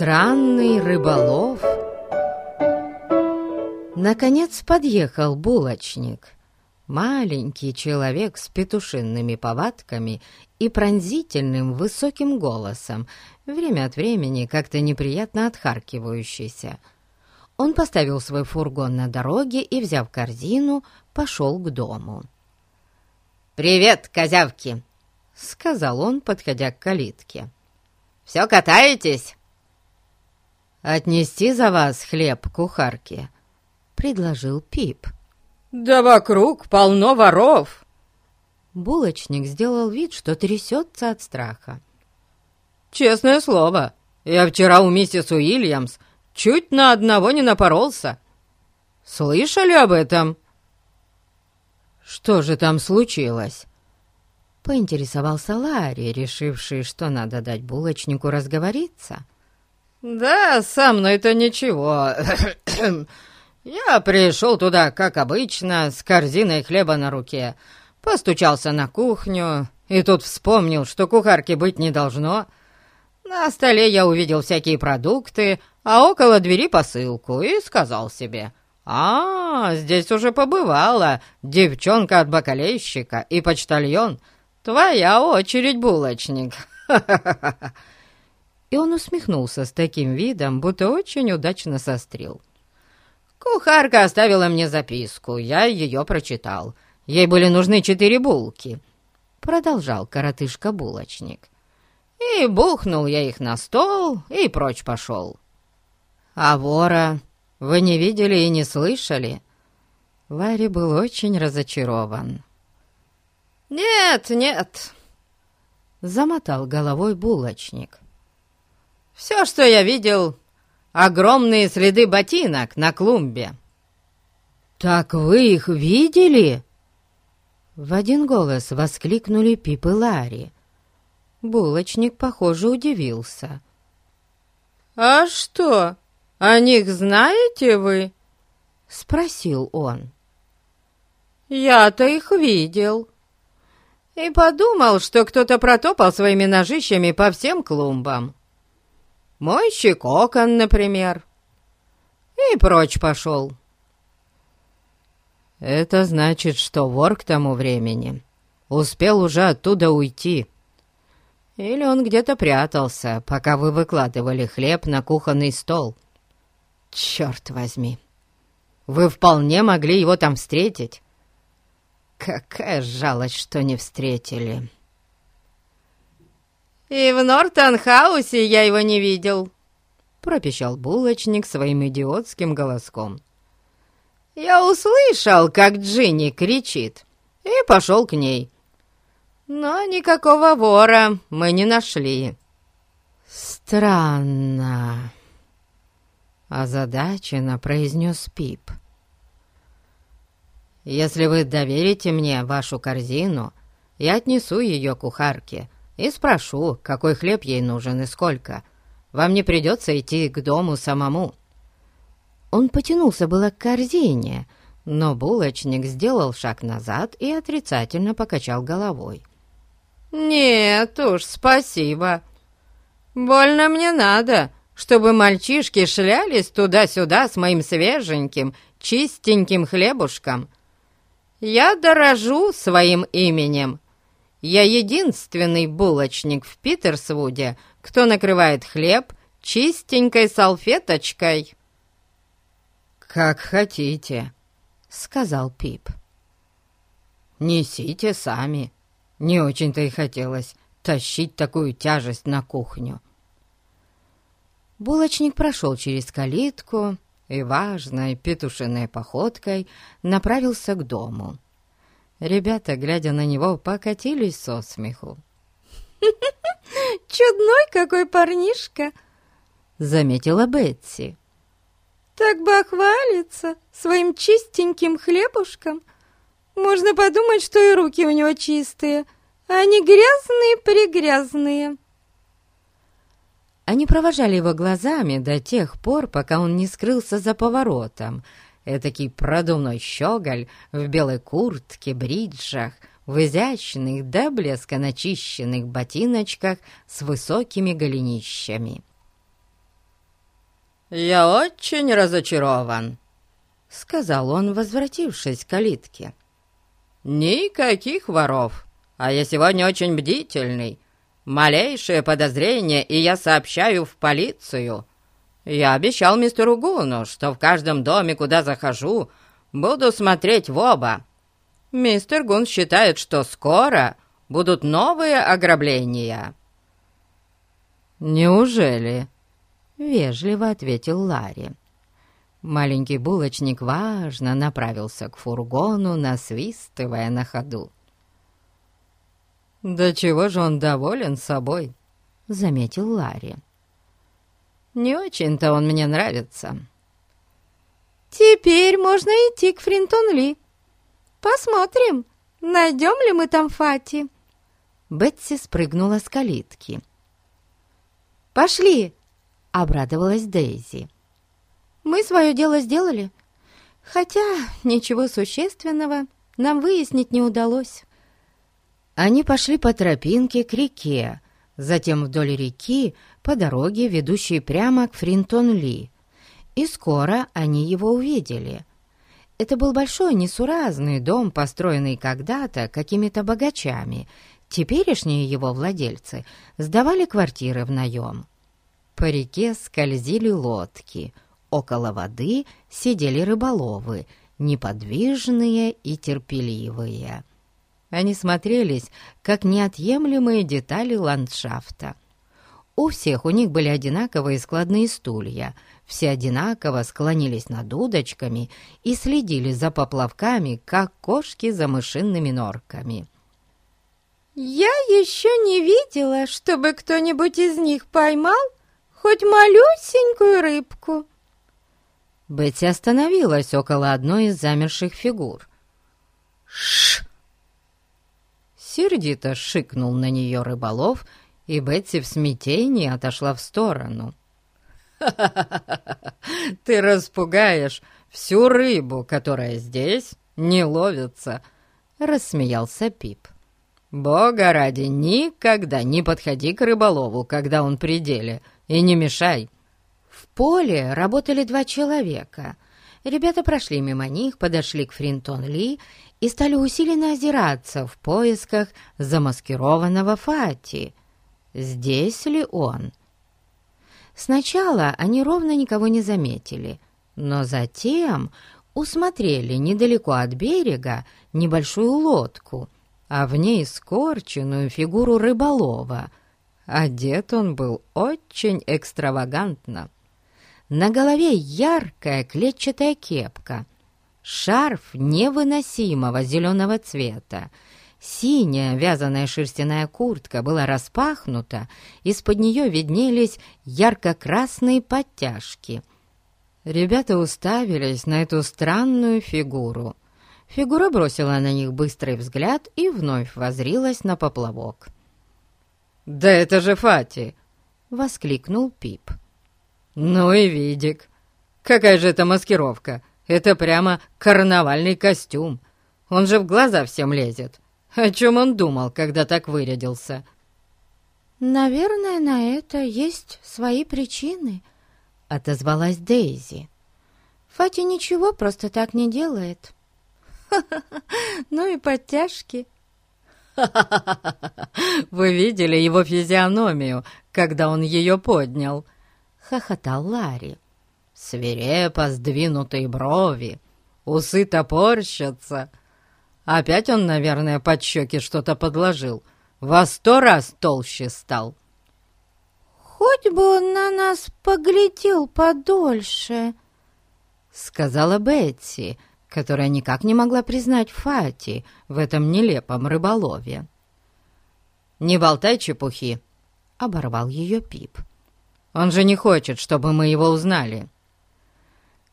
Странный рыболов. Наконец подъехал булочник. Маленький человек с петушинными повадками и пронзительным высоким голосом, время от времени как-то неприятно отхаркивающийся. Он поставил свой фургон на дороге и, взяв корзину, пошел к дому. «Привет, козявки!» — сказал он, подходя к калитке. «Все катаетесь?» «Отнести за вас хлеб кухарке», — предложил Пип. «Да вокруг полно воров!» Булочник сделал вид, что трясется от страха. «Честное слово, я вчера у миссис Уильямс чуть на одного не напоролся. Слышали об этом?» «Что же там случилось?» Поинтересовался Ларри, решивший, что надо дать булочнику разговориться. «Да, со мной-то ничего. Я пришел туда, как обычно, с корзиной хлеба на руке. Постучался на кухню и тут вспомнил, что кухарки быть не должно. На столе я увидел всякие продукты, а около двери посылку и сказал себе, «А, здесь уже побывала девчонка от бакалейщика и почтальон. Твоя очередь, булочник!» и он усмехнулся с таким видом, будто очень удачно сострил. «Кухарка оставила мне записку, я ее прочитал. Ей были нужны четыре булки», — продолжал коротышка-булочник. «И бухнул я их на стол и прочь пошел». «А вора вы не видели и не слышали?» Ларри был очень разочарован. «Нет, нет», — замотал головой булочник. Все, что я видел, огромные следы ботинок на клумбе». «Так вы их видели?» В один голос воскликнули Пип и Ларри. Булочник, похоже, удивился. «А что, о них знаете вы?» — спросил он. «Я-то их видел. И подумал, что кто-то протопал своими ножищами по всем клумбам. Мой щекокон, например. И прочь пошел. Это значит, что вор к тому времени успел уже оттуда уйти. Или он где-то прятался, пока вы выкладывали хлеб на кухонный стол. Черт возьми! Вы вполне могли его там встретить. Какая жалость, что не встретили!» «И в Нортон-хаусе я его не видел», — пропищал булочник своим идиотским голоском. «Я услышал, как Джинни кричит, и пошел к ней. Но никакого вора мы не нашли». «Странно», — озадаченно произнес Пип. «Если вы доверите мне вашу корзину, я отнесу ее кухарке», и спрошу, какой хлеб ей нужен и сколько. Вам не придется идти к дому самому». Он потянулся было к корзине, но булочник сделал шаг назад и отрицательно покачал головой. «Нет уж, спасибо. Больно мне надо, чтобы мальчишки шлялись туда-сюда с моим свеженьким, чистеньким хлебушком. Я дорожу своим именем, я единственный булочник в Питерсвуде, кто накрывает хлеб чистенькой салфеточкой». «Как хотите», — сказал Пип. «Несите сами. Не очень-то и хотелось тащить такую тяжесть на кухню». Булочник прошел через калитку и важной петушиной походкой направился к дому. Ребята, глядя на него, покатились со смеху. «Чудной какой парнишка!» — заметила Бетси. «Так бы охвалится своим чистеньким хлебушком. Можно подумать, что и руки у него чистые, а они грязные-прегрязные». Они провожали его глазами до тех пор, пока он не скрылся за поворотом — Этакий продувной щеголь в белой куртке, бриджах, в изящных до блеска начищенных ботиночках с высокими голенищами. я очень разочарован», — сказал он, возвратившись к калитке. «Никаких воров, а я сегодня очень бдительный. Малейшее подозрение, и я сообщаю в полицию. Я обещал мистеру Гуну, что в каждом доме, куда захожу, буду смотреть в оба. Мистер Гун считает, что скоро будут новые ограбления». «Неужели?» — вежливо ответил Ларри. Маленький булочник важно направился к фургону, насвистывая на ходу. «Да чего же он доволен собой?» — заметил Ларри. «Не очень-то он мне нравится». «Теперь можно идти к Фринтон-Ли. Посмотрим, найдем ли мы там Фати». Бетси спрыгнула с калитки. «Пошли!» — обрадовалась Дейзи. «Мы свое дело сделали, хотя ничего существенного нам выяснить не удалось». Они пошли по тропинке к реке, затем вдоль реки по дороге, ведущей прямо к Фринтон-Ли. И скоро они его увидели. Это был большой несуразный дом, построенный когда-то какими-то богачами. Теперешние его владельцы сдавали квартиры в наем. По реке скользили лодки. Около воды сидели рыболовы, неподвижные и терпеливые. Они смотрелись, как неотъемлемые детали ландшафта. У всех у них были одинаковые складные стулья, все одинаково склонились над удочками и следили за поплавками, как кошки за мышиными норками. «Я еще не видела, чтобы кто-нибудь из них поймал хоть малюсенькую рыбку». Бетти остановилась около одной из замерших фигур. «Ш!» Сердито шикнул на нее рыболов, и Бетси в смятении отошла в сторону. Ты распугаешь всю рыбу, которая здесь не ловится!» — рассмеялся Пип. «Бога ради, никогда не подходи к рыболову, когда он при деле, и не мешай!» В поле работали два человека. Ребята прошли мимо них, подошли к Фринтон-Ли и стали усиленно озираться в поисках замаскированного Фати. Здесь ли он? Сначала они ровно никого не заметили, но затем усмотрели недалеко от берега небольшую лодку, а в ней скорченную фигуру рыболова. Одет он был очень экстравагантно. На голове яркая клетчатая кепка, шарф невыносимого зеленого цвета. Синяя вязаная шерстяная куртка была распахнута, из-под нее виднелись ярко-красные подтяжки. Ребята уставились на эту странную фигуру. Фигура бросила на них быстрый взгляд и вновь возрилась на поплавок. «Да это же Фати!» — воскликнул Пип. «Ну и видик! Какая же это маскировка! Это прямо карнавальный костюм. Он же в глаза всем лезет. О чем он думал, когда так вырядился?» «Наверное, на это есть свои причины», — отозвалась Дейзи. «Фати ничего просто так не делает». ну и подтяжки». Вы видели его физиономию, когда он ее поднял?» — хохотал Ларри свирепо сдвинутые брови, усы топорщатся. Опять он, наверное, под щеки что-то подложил. Во сто раз толще стал. «Хоть бы он на нас поглядел подольше», — сказала Бетси, которая никак не могла признать Фати в этом нелепом рыболове. «Не болтай чепухи», — оборвал ее Пип. «Он же не хочет, чтобы мы его узнали».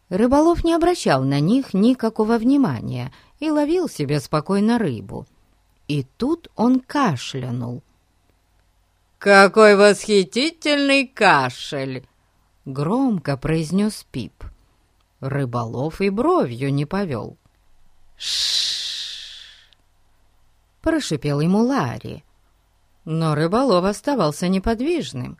Рыболов не обращал на них никакого внимания и ловил себе спокойно рыбу. И тут он кашлянул. «Какой восхитительный кашель!» — громко произнес Пип. Рыболов и бровью не повел. «Ш-ш-ш!» прошипел ему Ларри. Но рыболов оставался неподвижным.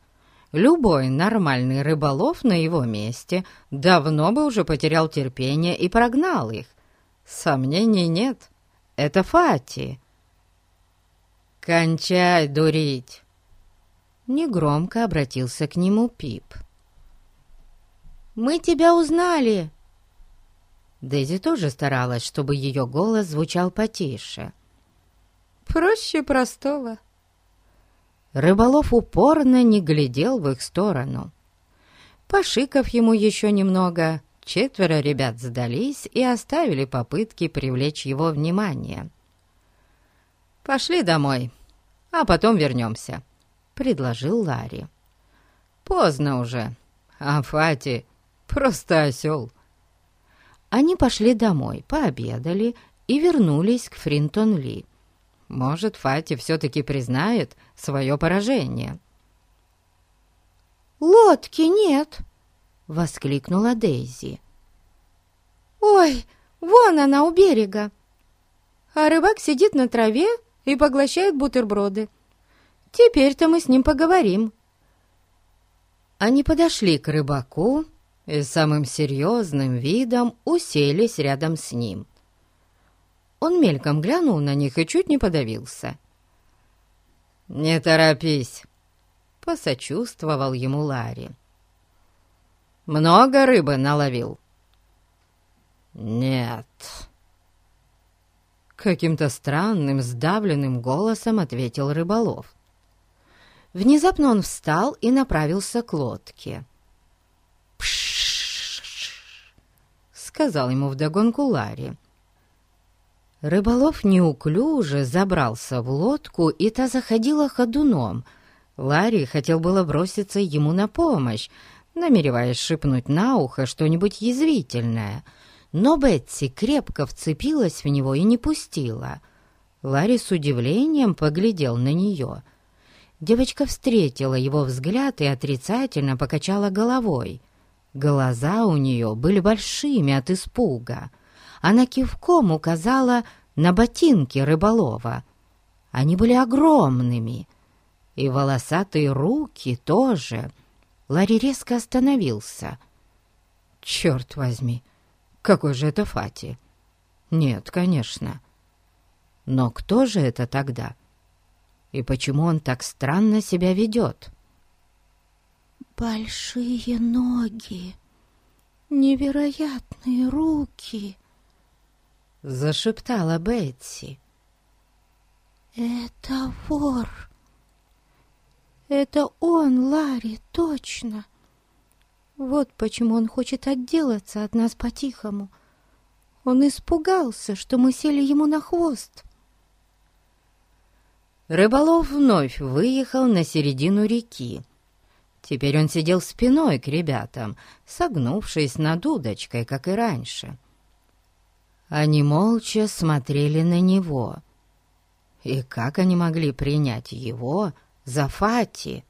Любой нормальный рыболов на его месте давно бы уже потерял терпение и прогнал их. Сомнений нет, это Фати. «Кончай дурить!» Негромко обратился к нему Пип. «Мы тебя узнали!» Дейзи тоже старалась, чтобы ее голос звучал потише. «Проще простого». Рыболов упорно не глядел в их сторону. Пошиков ему еще немного, четверо ребят сдались и оставили попытки привлечь его внимание. «Пошли домой, а потом вернемся», — предложил Ларри. «Поздно уже, а Фати просто осел». Они пошли домой, пообедали и вернулись к Фринтон-Ли. Может, Фати все-таки признает свое поражение. «Лодки нет!» — воскликнула Дейзи. «Ой, вон она у берега!» А рыбак сидит на траве и поглощает бутерброды. Теперь-то мы с ним поговорим. Они подошли к рыбаку и самым серьезным видом уселись рядом с ним. Он мельком глянул на них и чуть не подавился. «Не торопись», — посочувствовал ему Ларри. «Много рыбы наловил?» «Нет», Каким-то странным, сдавленным голосом ответил рыболов. Внезапно он встал и направился к лодке. сказал ему вдогонку Ларри. Рыболов неуклюже забрался в лодку, и та заходила ходуном. Ларри хотел было броситься ему на помощь, намереваясь шепнуть на ухо что-нибудь язвительное, но Бетси крепко вцепилась в него и не пустила. Ларри с удивлением поглядел на нее. Девочка встретила его взгляд и отрицательно покачала головой. Глаза у нее были большими от испуга. Она кивком указала на ботинки рыболова. Они были огромными, и волосатые руки тоже. Ларри резко остановился. «Черт возьми, какой же это Фати?» «Нет, конечно. Но кто же это тогда? И почему он так странно себя ведет?» большие ноги, невероятные руки!» — зашептала Бетси. «Это вор! Это он, Ларри, точно! Вот почему он хочет отделаться от нас по-тихому. Он испугался, что мы сели ему на хвост». Рыболов вновь выехал на середину реки, Теперь он сидел спиной к ребятам, согнувшись над удочкой, как и раньше. Они молча смотрели на него. И как они могли принять его за Фати?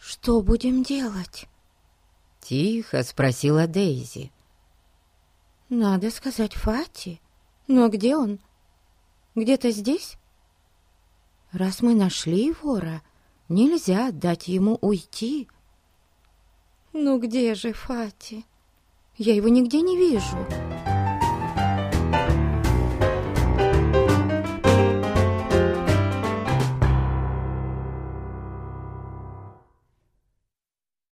«Что будем делать?» — тихо спросила Дейзи. «Надо сказать Фати. Но где он? Где-то здесь? Раз мы нашли вора, Нельзя дать ему уйти. Ну где же Фати? Я его нигде не вижу.